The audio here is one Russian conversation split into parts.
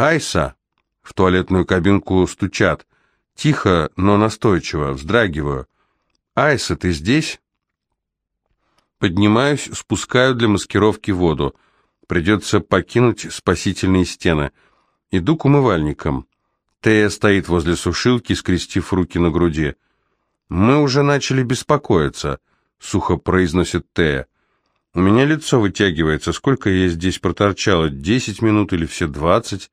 «Айса!» В туалетную кабинку стучат. Тихо, но настойчиво, вздрагиваю. «Айса, ты здесь?» Поднимаюсь, спускаю для маскировки воду. Придется покинуть спасительные стены. Иду к умывальникам. Тея стоит возле сушилки, скрестив руки на груди. «Мы уже начали беспокоиться», — сухо произносит Тея. «У меня лицо вытягивается. Сколько я здесь проторчала? Десять минут или все двадцать?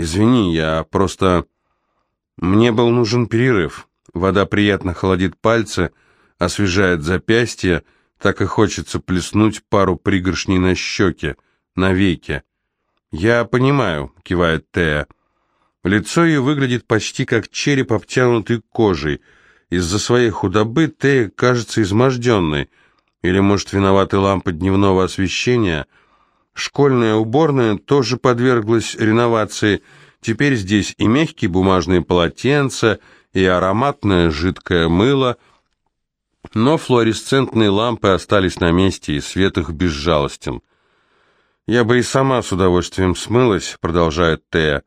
Извини, я просто...» Мне был нужен перерыв. Вода приятно холодит пальцы, освежает запястье, так и хочется плеснуть пару пригоршней на щеки, на веки. «Я понимаю», — кивает Тея. Лицо ее выглядит почти как череп, обтянутый кожей — из-за своей худобы Тея кажется изможденной. Или, может, виноваты лампы дневного освещения? Школьная уборная тоже подверглась реновации. Теперь здесь и мягкие бумажные полотенца, и ароматное жидкое мыло. Но флуоресцентные лампы остались на месте, и свет их безжалостен. «Я бы и сама с удовольствием смылась», — продолжает Тея.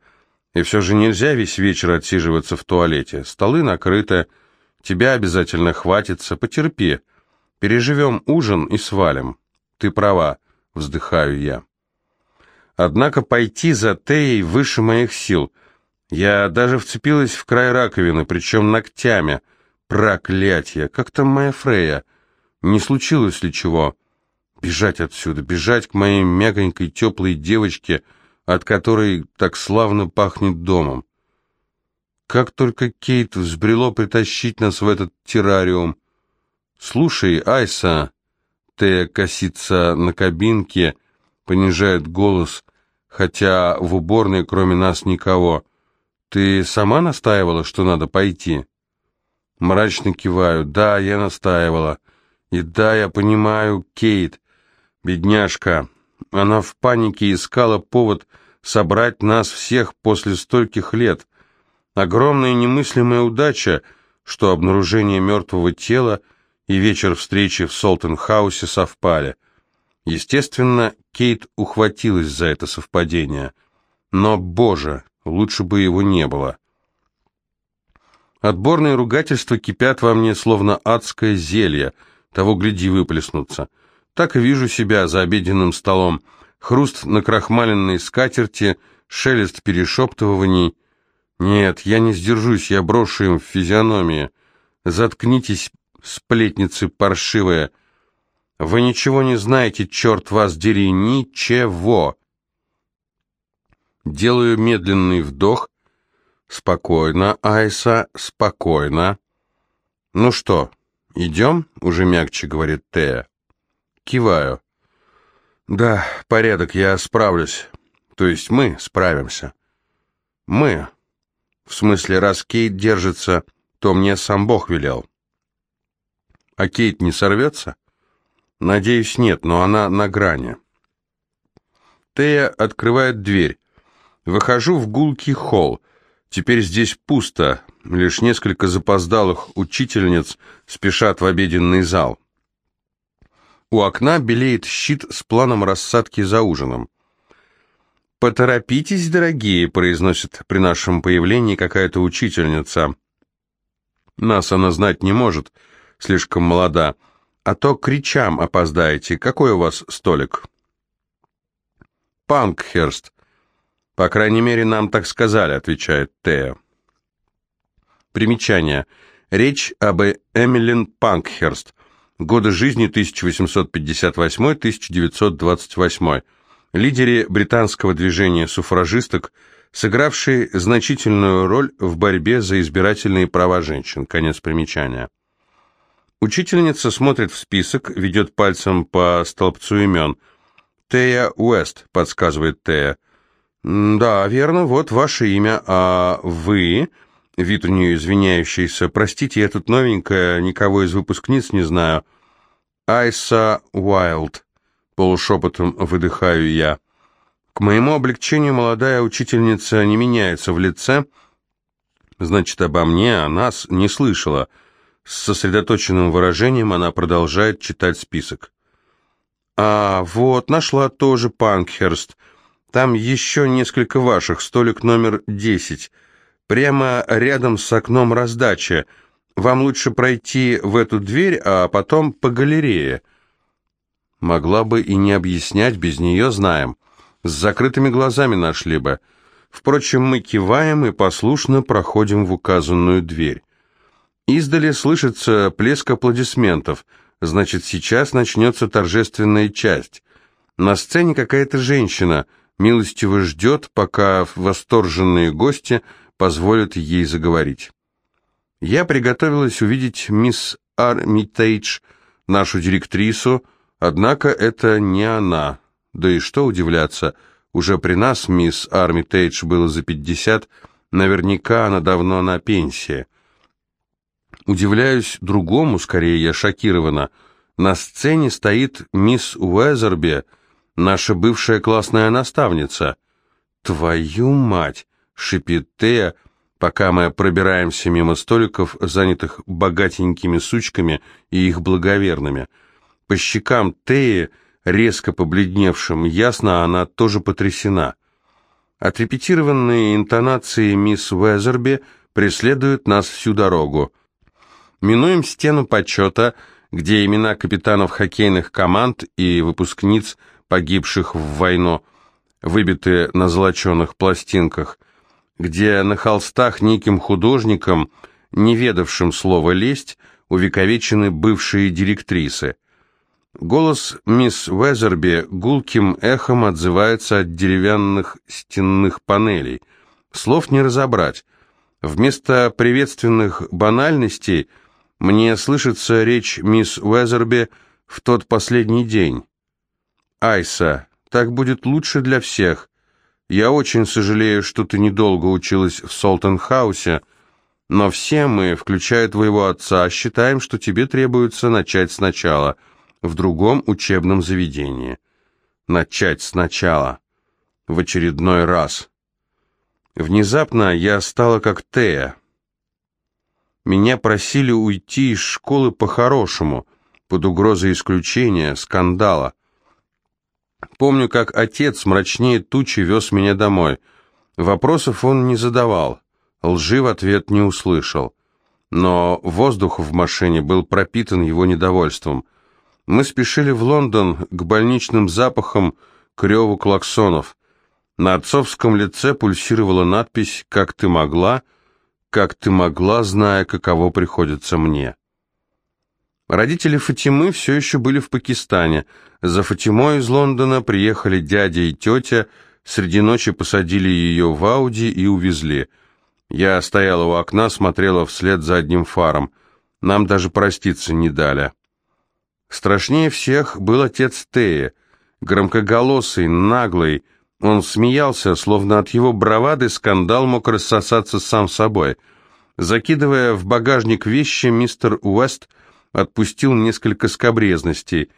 «И все же нельзя весь вечер отсиживаться в туалете. Столы накрыты». Тебя обязательно хватится, потерпи. Переживем ужин и свалим. Ты права, вздыхаю я. Однако пойти за Теей выше моих сил. Я даже вцепилась в край раковины, причем ногтями. Проклятье! Как там моя Фрея? Не случилось ли чего? Бежать отсюда, бежать к моей мягонькой теплой девочке, от которой так славно пахнет домом. Как только Кейт взбрело притащить нас в этот террариум. «Слушай, Айса...» Тея косится на кабинке, понижает голос, хотя в уборной кроме нас никого. «Ты сама настаивала, что надо пойти?» Мрачно киваю. «Да, я настаивала. И да, я понимаю, Кейт, бедняжка. Она в панике искала повод собрать нас всех после стольких лет. Огромная немыслимая удача, что обнаружение мертвого тела и вечер встречи в Солтенхаусе совпали. Естественно, Кейт ухватилась за это совпадение. Но, боже, лучше бы его не было. Отборные ругательства кипят во мне, словно адское зелье, того гляди выплеснуться. Так и вижу себя за обеденным столом. Хруст на крахмаленной скатерти, шелест перешептываний — нет, я не сдержусь, я брошу им в физиономии. Заткнитесь, сплетницы паршивые. Вы ничего не знаете, черт вас дери, ничего. Делаю медленный вдох. Спокойно, Айса, спокойно. Ну что, идем? Уже мягче говорит Тея. Киваю. Да, порядок, я справлюсь. То есть мы справимся. Мы, в смысле, раз Кейт держится, то мне сам Бог велел. А Кейт не сорвется? Надеюсь, нет, но она на грани. Тея открывает дверь. Выхожу в гулкий холл. Теперь здесь пусто, лишь несколько запоздалых учительниц спешат в обеденный зал. У окна белеет щит с планом рассадки за ужином. «Поторопитесь, дорогие», — произносит при нашем появлении какая-то учительница. Нас она знать не может, слишком молода. А то кричам опоздаете. Какой у вас столик? Панкхерст. По крайней мере, нам так сказали, отвечает Тея. Примечание. Речь об Эмилин Панкхерст. Годы жизни 1858-1928 лидере британского движения суфражисток, сыгравшей значительную роль в борьбе за избирательные права женщин. Конец примечания. Учительница смотрит в список, ведет пальцем по столбцу имен. «Тея Уэст», — подсказывает Тея. «Да, верно, вот ваше имя, а вы...» Вид у нее извиняющийся. «Простите, я тут новенькая, никого из выпускниц не знаю». «Айса Уайлд», полушепотом выдыхаю я. К моему облегчению молодая учительница не меняется в лице, значит, обо мне, о нас не слышала. С сосредоточенным выражением она продолжает читать список. «А, вот, нашла тоже Панкхерст. Там еще несколько ваших, столик номер десять. Прямо рядом с окном раздачи. Вам лучше пройти в эту дверь, а потом по галерее. Могла бы и не объяснять, без нее знаем. С закрытыми глазами нашли бы. Впрочем, мы киваем и послушно проходим в указанную дверь. Издали слышится плеск аплодисментов, значит, сейчас начнется торжественная часть. На сцене какая-то женщина милостиво ждет, пока восторженные гости позволят ей заговорить. Я приготовилась увидеть мисс Армитейдж, нашу директрису, однако это не она. Да и что удивляться, уже при нас мисс Армитейдж было за пятьдесят, наверняка она давно на пенсии. Удивляюсь другому, скорее я шокирована. На сцене стоит мисс Уэзерби, наша бывшая классная наставница. «Твою мать!» — шипит Тея, пока мы пробираемся мимо столиков, занятых богатенькими сучками и их благоверными. По щекам Теи, резко побледневшим, ясно, она тоже потрясена. Отрепетированные интонации мисс Уэзерби преследуют нас всю дорогу. Минуем стену почета, где имена капитанов хоккейных команд и выпускниц, погибших в войну, выбиты на золоченых пластинках, где на холстах неким художником, не ведавшим слова «лесть», увековечены бывшие директрисы. Голос мисс Уэзерби гулким эхом отзывается от деревянных стенных панелей. Слов не разобрать. Вместо приветственных банальностей – мне слышится речь мисс Уэзерби в тот последний день. «Айса, так будет лучше для всех. Я очень сожалею, что ты недолго училась в Солтенхаусе, но все мы, включая твоего отца, считаем, что тебе требуется начать сначала, в другом учебном заведении. Начать сначала. В очередной раз. Внезапно я стала как Тея. Меня просили уйти из школы по-хорошему, под угрозой исключения, скандала. Помню, как отец мрачнее тучи вез меня домой. Вопросов он не задавал, лжи в ответ не услышал. Но воздух в машине был пропитан его недовольством. Мы спешили в Лондон к больничным запахам, к реву клаксонов. На отцовском лице пульсировала надпись «Как ты могла», как ты могла, зная, каково приходится мне. Родители Фатимы все еще были в Пакистане. За Фатимой из Лондона приехали дядя и тетя, среди ночи посадили ее в Ауди и увезли. Я стояла у окна, смотрела вслед за одним фаром. Нам даже проститься не дали. Страшнее всех был отец Теи, громкоголосый, наглый, он смеялся, словно от его бравады скандал мог рассосаться сам собой. Закидывая в багажник вещи, мистер Уэст отпустил несколько скобрезностей,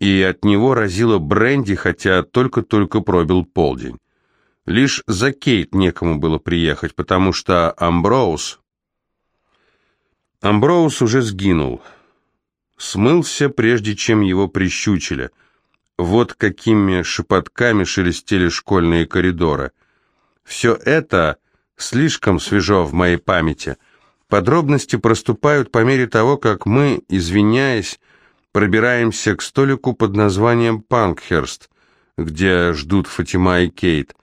и от него разило бренди, хотя только-только пробил полдень. Лишь за Кейт некому было приехать, потому что Амброуз... Амброуз уже сгинул. Смылся, прежде чем его прищучили — вот какими шепотками шелестели школьные коридоры. Все это слишком свежо в моей памяти. Подробности проступают по мере того, как мы, извиняясь, пробираемся к столику под названием «Панкхерст», где ждут Фатима и Кейт.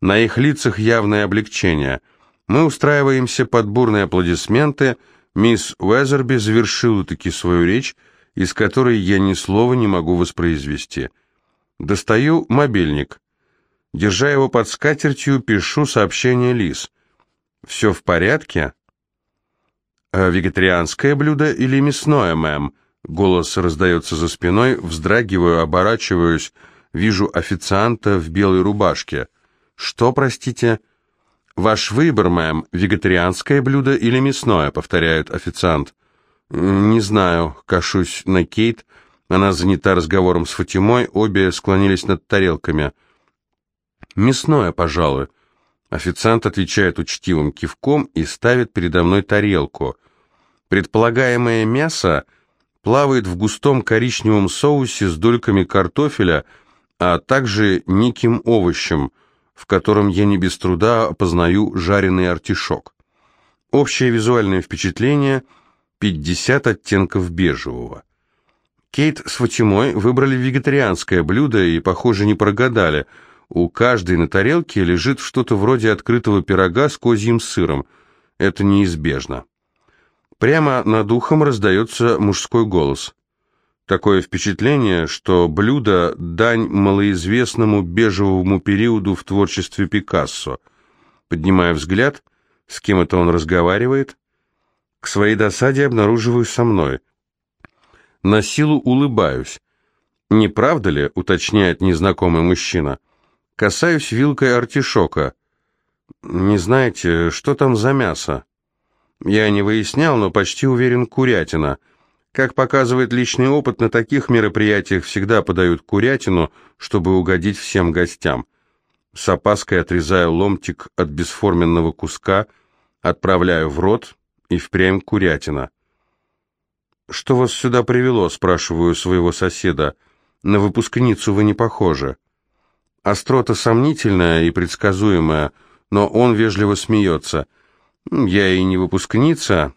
На их лицах явное облегчение. Мы устраиваемся под бурные аплодисменты. Мисс Уэзерби завершила таки свою речь, из которой я ни слова не могу воспроизвести. Достаю мобильник. Держа его под скатертью, пишу сообщение Лиз. «Все в порядке?» «А «Вегетарианское блюдо или мясное, мэм?» Голос раздается за спиной, вздрагиваю, оборачиваюсь, вижу официанта в белой рубашке. «Что, простите?» «Ваш выбор, мэм, вегетарианское блюдо или мясное?» — повторяет официант. «Не знаю», — кашусь на Кейт. Она занята разговором с Фатимой, обе склонились над тарелками. «Мясное, пожалуй». Официант отвечает учтивым кивком и ставит передо мной тарелку. Предполагаемое мясо плавает в густом коричневом соусе с дольками картофеля, а также неким овощем, в котором я не без труда опознаю жареный артишок. Общее визуальное впечатление – 50 оттенков бежевого. Кейт с Фатимой выбрали вегетарианское блюдо и, похоже, не прогадали. У каждой на тарелке лежит что-то вроде открытого пирога с козьим сыром. Это неизбежно. Прямо над ухом раздается мужской голос. Такое впечатление, что блюдо – дань малоизвестному бежевому периоду в творчестве Пикассо. Поднимая взгляд, с кем это он разговаривает, к своей досаде обнаруживаю со мной. На силу улыбаюсь. «Не правда ли?» – уточняет незнакомый мужчина. Касаюсь вилкой артишока. «Не знаете, что там за мясо?» Я не выяснял, но почти уверен, курятина – как показывает личный опыт, на таких мероприятиях всегда подают курятину, чтобы угодить всем гостям. С опаской отрезаю ломтик от бесформенного куска, отправляю в рот и впрямь курятина. «Что вас сюда привело?» – спрашиваю своего соседа. «На выпускницу вы не похожи». Острота сомнительная и предсказуемая, но он вежливо смеется. «Я и не выпускница.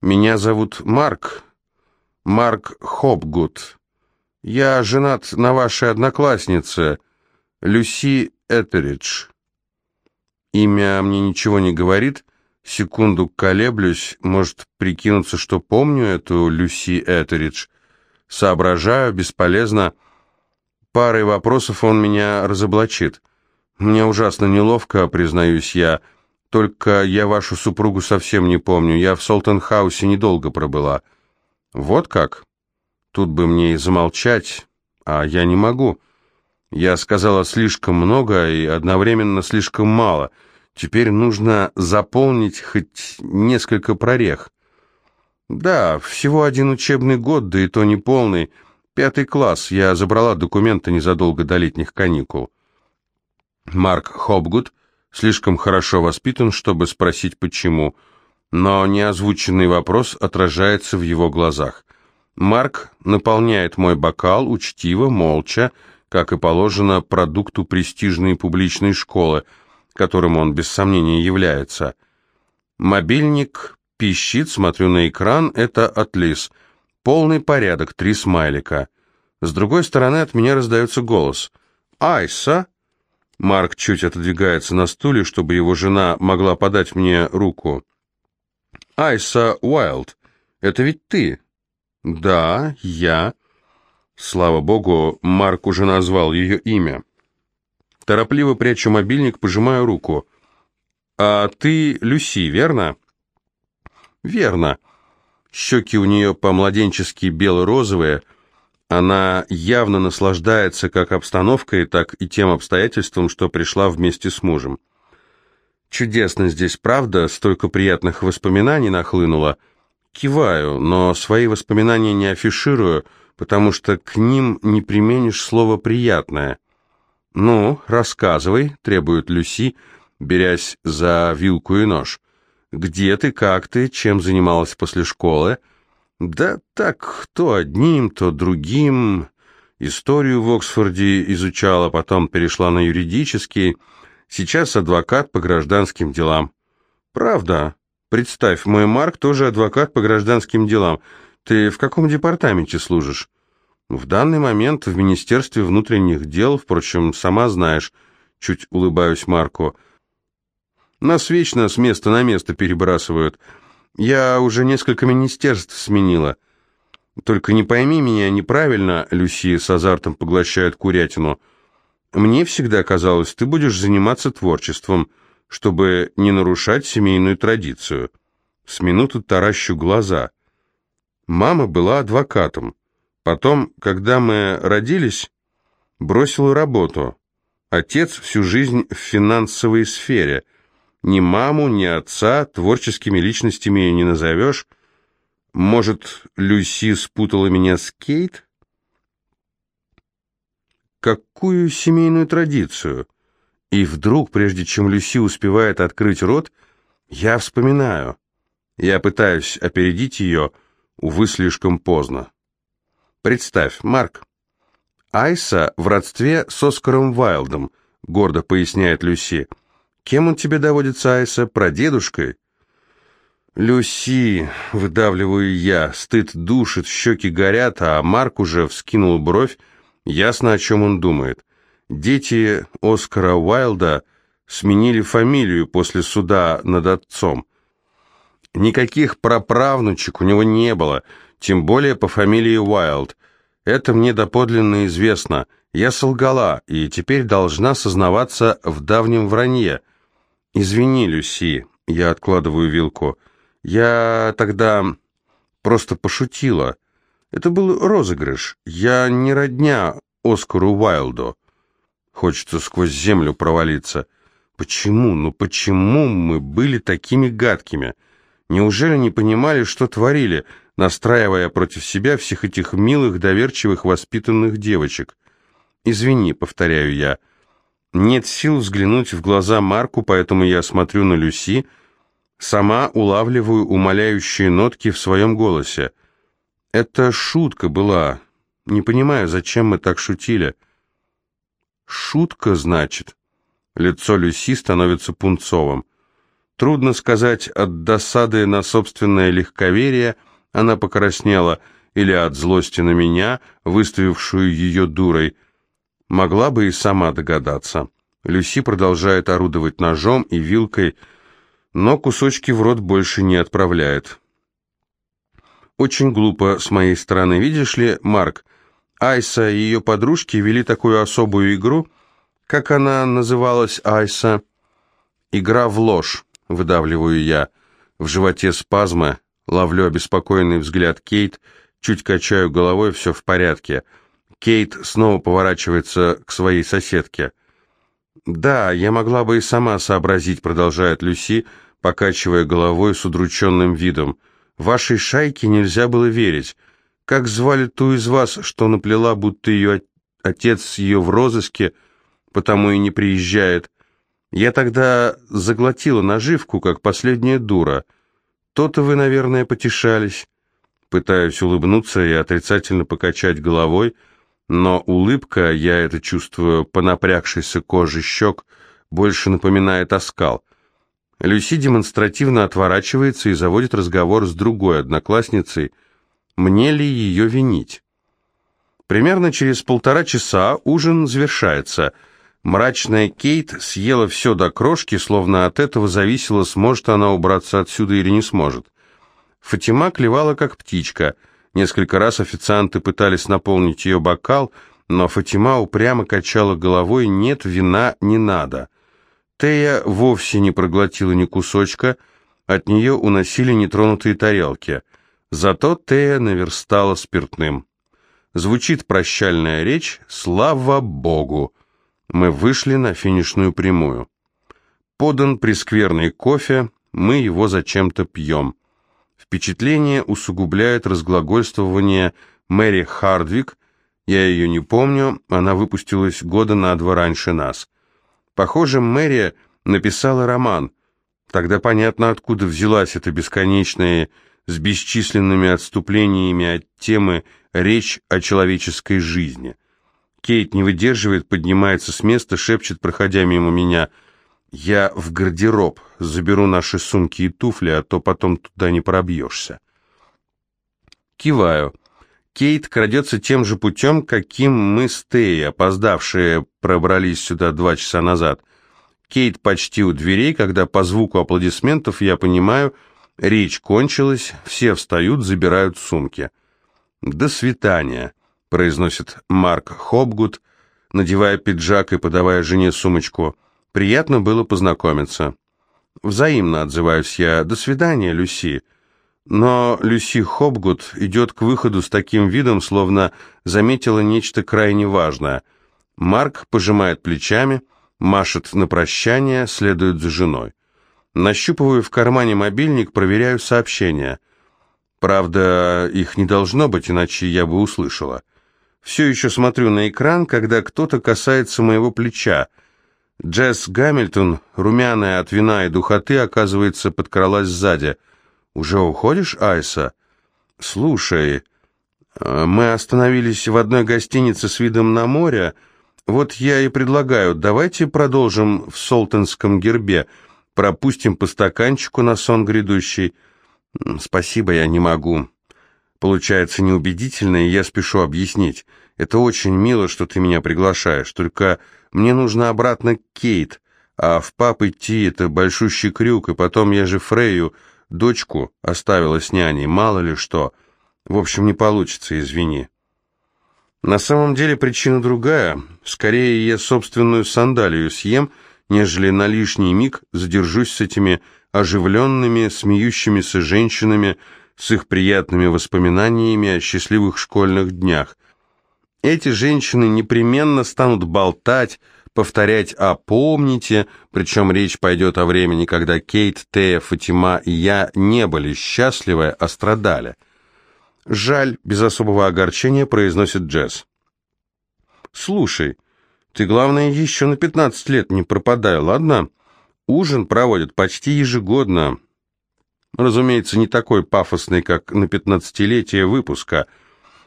Меня зовут Марк, Марк Хопгуд. Я женат на вашей однокласснице, Люси Этеридж. Имя мне ничего не говорит, секунду колеблюсь, может прикинуться, что помню эту Люси Этеридж. Соображаю, бесполезно. Парой вопросов он меня разоблачит. Мне ужасно неловко, признаюсь я, только я вашу супругу совсем не помню, я в Солтенхаусе недолго пробыла. Вот как? Тут бы мне и замолчать, а я не могу. Я сказала слишком много и одновременно слишком мало. Теперь нужно заполнить хоть несколько прорех. Да, всего один учебный год, да и то не полный. Пятый класс. Я забрала документы незадолго до летних каникул. Марк Хопгуд слишком хорошо воспитан, чтобы спросить почему – но неозвученный вопрос отражается в его глазах. Марк наполняет мой бокал учтиво, молча, как и положено продукту престижной публичной школы, которым он без сомнения является. Мобильник пищит, смотрю на экран, это от Лис. Полный порядок, три смайлика. С другой стороны от меня раздается голос. «Айса?» Марк чуть отодвигается на стуле, чтобы его жена могла подать мне руку. Айса Уайлд, это ведь ты?» «Да, я». Слава богу, Марк уже назвал ее имя. Торопливо прячу мобильник, пожимаю руку. «А ты Люси, верно?» «Верно». Щеки у нее по-младенчески бело-розовые. Она явно наслаждается как обстановкой, так и тем обстоятельством, что пришла вместе с мужем. Чудесно здесь, правда? Столько приятных воспоминаний нахлынуло. Киваю, но свои воспоминания не афиширую, потому что к ним не применишь слово «приятное». «Ну, рассказывай», — требует Люси, берясь за вилку и нож. «Где ты, как ты, чем занималась после школы?» «Да так, то одним, то другим. Историю в Оксфорде изучала, потом перешла на юридический». Сейчас адвокат по гражданским делам. Правда? Представь, мой Марк тоже адвокат по гражданским делам. Ты в каком департаменте служишь? В данный момент в Министерстве внутренних дел, впрочем, сама знаешь. Чуть улыбаюсь Марку. Нас вечно с места на место перебрасывают. Я уже несколько министерств сменила. Только не пойми меня неправильно, Люси с азартом поглощает курятину. Мне всегда казалось, ты будешь заниматься творчеством, чтобы не нарушать семейную традицию. С минуты таращу глаза. Мама была адвокатом. Потом, когда мы родились, бросила работу. Отец всю жизнь в финансовой сфере. Ни маму, ни отца творческими личностями не назовешь. Может, Люси спутала меня с Кейт? Какую семейную традицию? И вдруг, прежде чем Люси успевает открыть рот, я вспоминаю. Я пытаюсь опередить ее, увы, слишком поздно. Представь, Марк, Айса в родстве с Оскаром Вайлдом, гордо поясняет Люси. Кем он тебе доводится, Айса? Прадедушкой? «Люси!» — выдавливаю я. Стыд душит, щеки горят, а Марк уже вскинул бровь. Ясно, о чем он думает. Дети Оскара Уайлда сменили фамилию после суда над отцом. Никаких праправнучек у него не было, тем более по фамилии Уайлд. Это мне доподлинно известно. Я солгала, и теперь должна сознаваться в давнем вранье. «Извини, Люси», — я откладываю вилку, — я тогда просто пошутила. Это был розыгрыш. Я не родня Оскару Уайлду. Хочется сквозь землю провалиться. Почему, ну почему мы были такими гадкими? Неужели не понимали, что творили, настраивая против себя всех этих милых, доверчивых, воспитанных девочек? Извини, повторяю я. Нет сил взглянуть в глаза Марку, поэтому я смотрю на Люси, Сама улавливаю умоляющие нотки в своем голосе. Это шутка была. Не понимаю, зачем мы так шутили. Шутка, значит. Лицо Люси становится пунцовым. Трудно сказать, от досады на собственное легковерие она покраснела, или от злости на меня, выставившую ее дурой. Могла бы и сама догадаться. Люси продолжает орудовать ножом и вилкой, но кусочки в рот больше не отправляет. Очень глупо с моей стороны, видишь ли, Марк, Айса и ее подружки вели такую особую игру, как она называлась, Айса? Игра в ложь, выдавливаю я. В животе спазмы, ловлю обеспокоенный взгляд Кейт, чуть качаю головой, все в порядке. Кейт снова поворачивается к своей соседке. «Да, я могла бы и сама сообразить», — продолжает Люси, покачивая головой с удрученным видом. «Вашей шайке нельзя было верить. Как звали ту из вас, что наплела, будто ее отец ее в розыске, потому и не приезжает? Я тогда заглотила наживку, как последняя дура. То-то вы, наверное, потешались». Пытаюсь улыбнуться и отрицательно покачать головой, — но улыбка, я это чувствую по напрягшейся коже щек, больше напоминает оскал. Люси демонстративно отворачивается и заводит разговор с другой одноклассницей. Мне ли ее винить? Примерно через полтора часа ужин завершается. Мрачная Кейт съела все до крошки, словно от этого зависело, сможет она убраться отсюда или не сможет. Фатима клевала, как птичка — Несколько раз официанты пытались наполнить ее бокал, но Фатима упрямо качала головой «нет, вина не надо». Тея вовсе не проглотила ни кусочка, от нее уносили нетронутые тарелки. Зато Тея наверстала спиртным. Звучит прощальная речь «Слава Богу!». Мы вышли на финишную прямую. Подан прескверный кофе, мы его зачем-то пьем. Впечатление усугубляет разглагольствование Мэри Хардвик, я ее не помню, она выпустилась года на два раньше нас. Похоже, Мэри написала роман. Тогда понятно, откуда взялась эта бесконечная, с бесчисленными отступлениями от темы речь о человеческой жизни. Кейт не выдерживает, поднимается с места, шепчет, проходя мимо меня – я в гардероб заберу наши сумки и туфли, а то потом туда не пробьешься. Киваю. Кейт крадется тем же путем, каким мы с Теей, опоздавшие, пробрались сюда два часа назад. Кейт почти у дверей, когда по звуку аплодисментов я понимаю, речь кончилась, все встают, забирают сумки. «До свидания», — произносит Марк Хобгуд, надевая пиджак и подавая жене сумочку. Приятно было познакомиться. Взаимно отзываюсь я. До свидания, Люси. Но Люси Хобгут идет к выходу с таким видом, словно заметила нечто крайне важное. Марк пожимает плечами, машет на прощание, следует за женой. Нащупываю в кармане мобильник, проверяю сообщения. Правда, их не должно быть, иначе я бы услышала. Все еще смотрю на экран, когда кто-то касается моего плеча — Джесс Гамильтон, румяная от вина и духоты, оказывается, подкралась сзади. «Уже уходишь, Айса?» «Слушай, Э, мы остановились в одной гостинице с видом на море. Вот я и предлагаю, давайте продолжим в Солтонском гербе, пропустим по стаканчику на сон грядущий. Спасибо, я не могу. Получается неубедительно, и я спешу объяснить. Это очень мило, что ты меня приглашаешь, только мне нужно обратно к Кейт, а в пап идти это большущий крюк, и потом я же Фрейю, дочку, оставила с няней, мало ли что. В общем, не получится, извини. На самом деле причина другая. Скорее я собственную сандалию съем, нежели на лишний миг задержусь с этими оживленными, смеющимися женщинами, с их приятными воспоминаниями о счастливых школьных днях. Эти женщины непременно станут болтать, повторять «а помните», причем речь пойдет о времени, когда Кейт, Тея, Фатима и я не были счастливы, а страдали – «Жаль», — без особого огорчения произносит Джесс. «Слушай, ты, главное, еще на пятнадцать лет не пропадай, ладно? Ужин проводят почти ежегодно. Разумеется, не такой пафосный, как на пятнадцатилетие выпуска.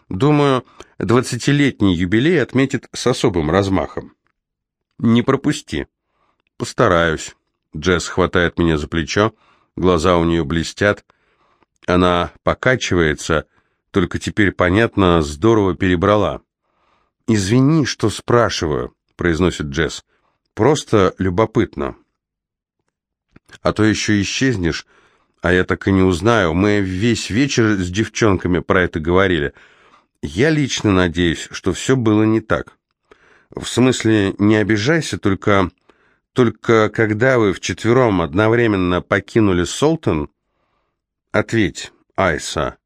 Думаю, двадцатилетний юбилей отметит с особым размахом. Не пропусти. Постараюсь». Джесс хватает меня за плечо, глаза у нее блестят. Она покачивается, только теперь, понятно, здорово перебрала. «Извини, что спрашиваю», — произносит Джесс. «Просто любопытно. А то еще исчезнешь, а я так и не узнаю. Мы весь вечер с девчонками про это говорили. Я лично надеюсь, что все было не так. В смысле, не обижайся, только... Только когда вы вчетвером одновременно покинули Солтон, ответь, Айса».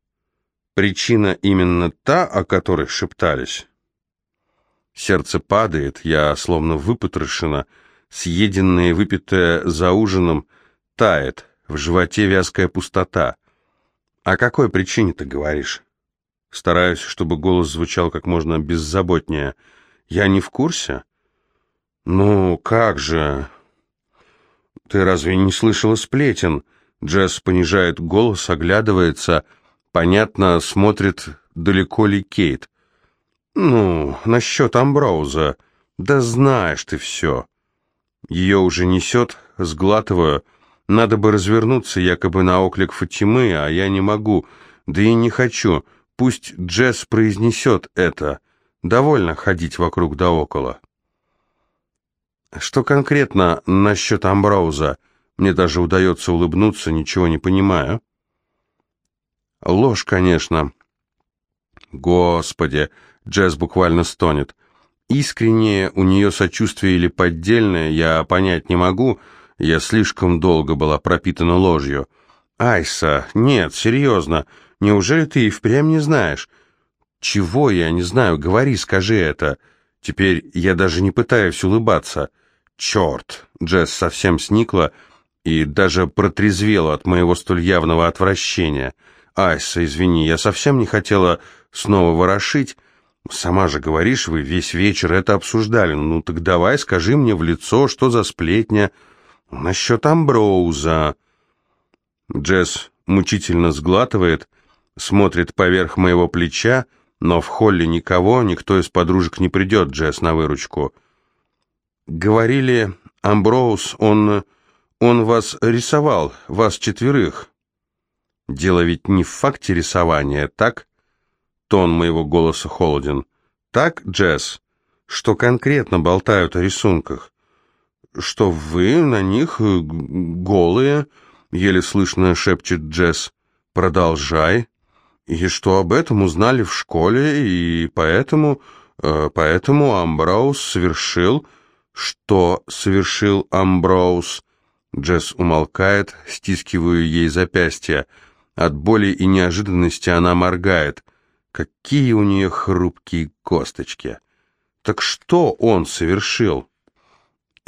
Причина именно та, о которой шептались. Сердце падает, я словно выпотрошена, съеденное и выпитое за ужином тает, в животе вязкая пустота. О какой причине ты говоришь? Стараюсь, чтобы голос звучал как можно беззаботнее. Я не в курсе? Ну, как же... Ты разве не слышала сплетен? Джесс понижает голос, оглядывается... Понятно, смотрит, далеко ли Кейт. «Ну, насчет Амброуза. Да знаешь ты все». Ее уже несет, сглатываю. Надо бы развернуться якобы на оклик Фатимы, а я не могу, да и не хочу. Пусть Джесс произнесет это. Довольно ходить вокруг да около. Что конкретно насчет Амброуза? Мне даже удается улыбнуться, ничего не понимаю. Ложь, конечно. Господи, Джесс буквально стонет. Искреннее у нее сочувствие или поддельное, я понять не могу. Я слишком долго была пропитана ложью. Айса, нет, серьезно. Неужели ты и впрямь не знаешь? Чего я не знаю? Говори, скажи это. Теперь я даже не пытаюсь улыбаться. Черт! Джесс совсем сникла и даже протрезвела от моего столь явного отвращения. «Айса, извини, я совсем не хотела снова ворошить. Сама же говоришь, вы весь вечер это обсуждали. Ну так давай, скажи мне в лицо, что за сплетня насчет Амброуза». Джесс мучительно сглатывает, смотрит поверх моего плеча, но в холле никого, никто из подружек не придет, Джесс, на выручку. «Говорили, Амброуз, он... он вас рисовал, вас четверых». Дело ведь не в факте рисования, так? Тон моего голоса холоден. Так, Джесс? Что конкретно болтают о рисунках? Что вы на них э, голые, еле слышно шепчет Джесс. Продолжай. И что об этом узнали в школе, и поэтому... Э, поэтому Амброуз совершил... Что совершил Амброуз? Джесс умолкает, стискиваю ей запястье. От боли и неожиданности она моргает. Какие у нее хрупкие косточки. Так что он совершил?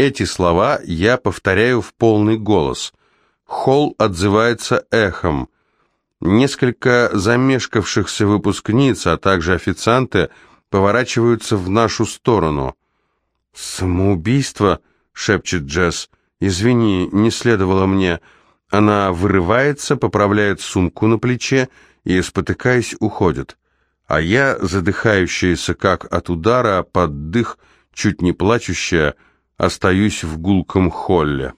Эти слова я повторяю в полный голос. Холл отзывается эхом. Несколько замешкавшихся выпускниц, а также официанты поворачиваются в нашу сторону. «Самоубийство?» — шепчет Джесс. «Извини, не следовало мне...» Она вырывается, поправляет сумку на плече и, спотыкаясь, уходит. а я, задыхающаяся как от удара, под дых, чуть не плачущая, остаюсь в гулком холле.